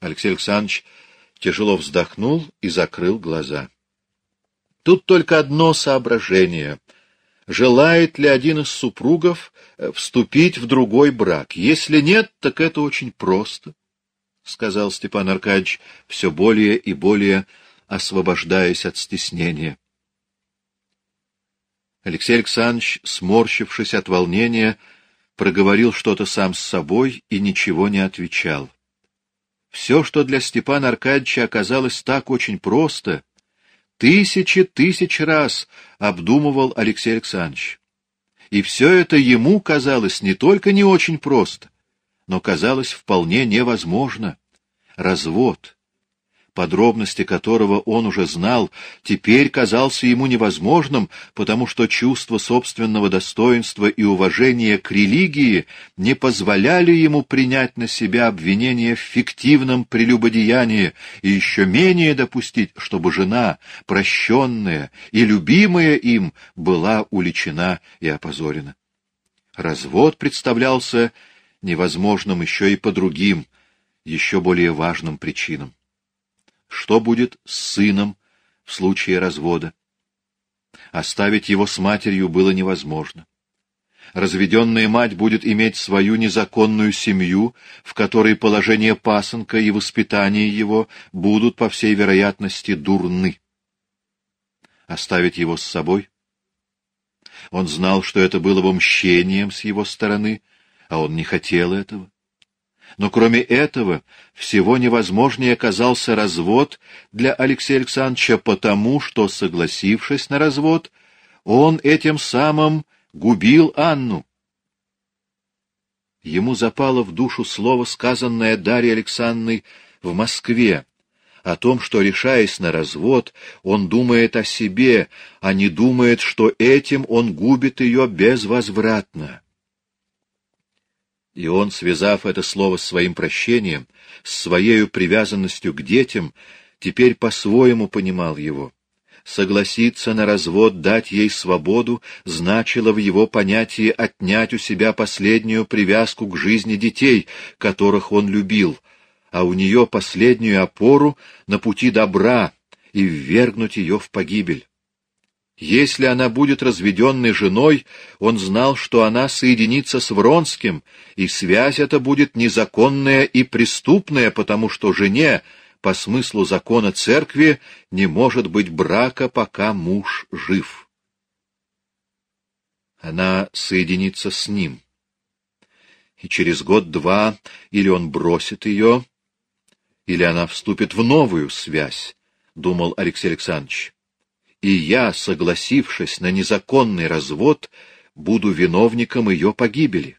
Алексей Александрович тяжело вздохнул и закрыл глаза. Тут только одно соображение. Желает ли один из супругов э, вступить в другой брак? Если нет, так это очень просто, — сказал Степан Аркадьевич, все более и более освобождаясь от стеснения. Алексей Александрович, сморщившись от волнения, проговорил что-то сам с собой и ничего не отвечал. Все, что для Степана Аркадьевича оказалось так очень просто, тысячи тысяч раз обдумывал Алексей Александрович. И все это ему казалось не только не очень просто, но казалось вполне невозможно. Развод, подробности которого он уже знал, теперь казался ему невозможным, потому что чувство собственного достоинства и уважения к религии не позволяли ему принять на себя обвинение в фиктивном прелюбодеянии и еще менее допустить, чтобы жена, прощенная и любимая им, была уличена и опозорена. Развод представлялся невозможным еще и по другим, еще более важным причинам. Что будет с сыном в случае развода? Оставить его с матерью было невозможно. Разведенная мать будет иметь свою незаконную семью, в которой положение пасынка и воспитание его будут, по всей вероятности, дурны. Оставить его с собой? Он знал, что это было бы мщением с его стороны, а он не хотел этого. Но кроме этого, всего невозможнее оказался развод для Алексея Александровича потому, что, согласившись на развод, он этим самым губил Анну. Ему запало в душу слово, сказанное Дарьей Александровной в Москве, о том, что, решаясь на развод, он думает о себе, а не думает, что этим он губит ее безвозвратно. И он, связав это слово с своим прощением, с своей привязанностью к детям, теперь по-своему понимал его. Согласиться на развод, дать ей свободу, значило в его понятии отнять у себя последнюю привязку к жизни детей, которых он любил, а у нее последнюю опору на пути добра и ввергнуть ее в погибель. Если она будет разведенной женой, он знал, что она соединится с Вронским, и связь эта будет незаконная и преступная, потому что жене, по смыслу закона церкви, не может быть брака, пока муж жив. Она соединится с ним. И через год-два или он бросит ее, или она вступит в новую связь, — думал Алексей Александрович и я, согласившись на незаконный развод, буду виновником ее погибели.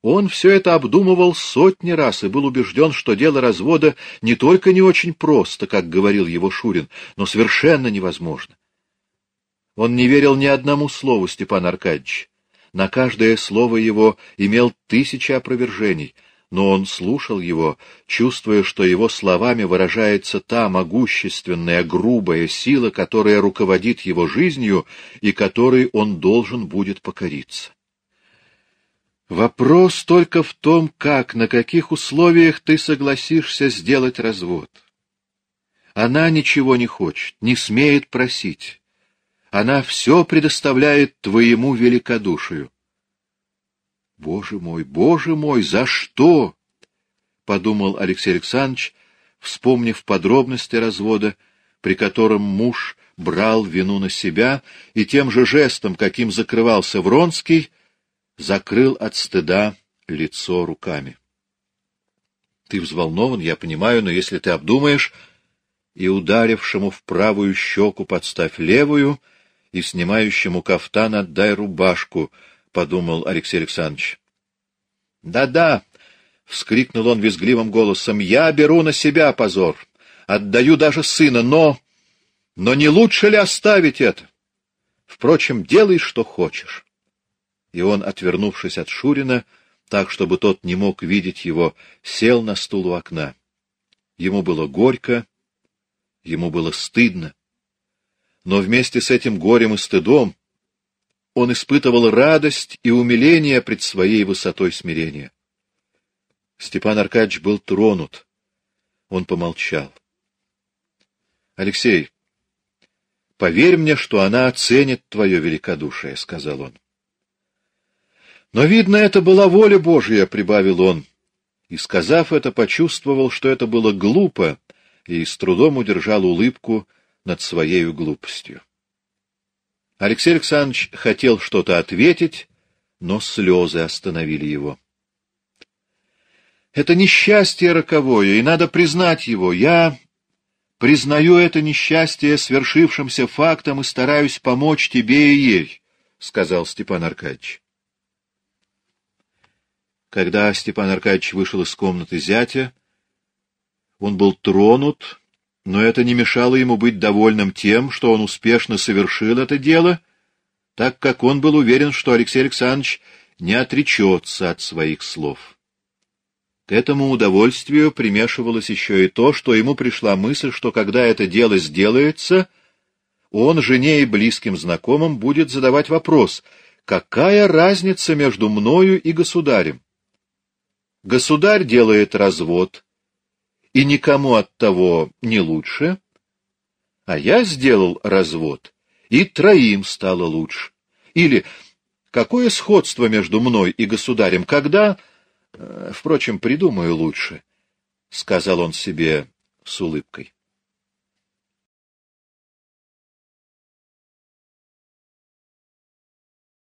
Он все это обдумывал сотни раз и был убежден, что дело развода не только не очень просто, как говорил его Шурин, но совершенно невозможно. Он не верил ни одному слову Степана Аркадьевича. На каждое слово его имел тысячи опровержений — но он слушал его, чувствуя, что его словами выражается та могущественная, грубая сила, которая руководит его жизнью и которой он должен будет покориться. Вопрос только в том, как, на каких условиях ты согласишься сделать развод. Она ничего не хочет, не смеет просить. Она все предоставляет твоему великодушию. Боже мой, боже мой, за что? подумал Алексей Александрович, вспомнив подробности развода, при котором муж брал вину на себя и тем же жестом, каким закрывался Вронский, закрыл от стыда лицо руками. Ты взволнован, я понимаю, но если ты обдумаешь, и ударившему в правую щеку подставь левую, и снимающему кафтан отдай рубашку —— подумал Алексей Александрович. «Да-да!» — вскрикнул он визгливым голосом. «Я беру на себя позор. Отдаю даже сына, но... Но не лучше ли оставить это? Впрочем, делай, что хочешь». И он, отвернувшись от Шурина, так, чтобы тот не мог видеть его, сел на стул у окна. Ему было горько, ему было стыдно. Но вместе с этим горем и стыдом он испытывал радость и умиление пред своей высотой смирения. Степан Аркадьевич был тронут. Он помолчал. — Алексей, поверь мне, что она оценит твое великодушие, — сказал он. — Но, видно, это была воля Божья, — прибавил он, и, сказав это, почувствовал, что это было глупо, и с трудом удержал улыбку над своей глупостью. Алексей Александрович хотел что-то ответить, но слезы остановили его. Это несчастье роковое, и надо признать его. Я признаю это несчастье свершившимся фактом и стараюсь помочь тебе и ей, — сказал Степан Аркадьевич. Когда Степан Аркадьевич вышел из комнаты зятя, он был тронут, но это не мешало ему быть довольным тем, что он успешно совершил это дело, так как он был уверен, что Алексей Александрович не отречется от своих слов. К этому удовольствию примешивалось еще и то, что ему пришла мысль, что когда это дело сделается, он жене и близким знакомым будет задавать вопрос, какая разница между мною и государем? Государь делает развод, и никому от того не лучше, а я сделал развод, и троим стало лучше. Или какое сходство между мной и государем, когда Э, впрочем, придумаю лучше, — сказал он себе с улыбкой.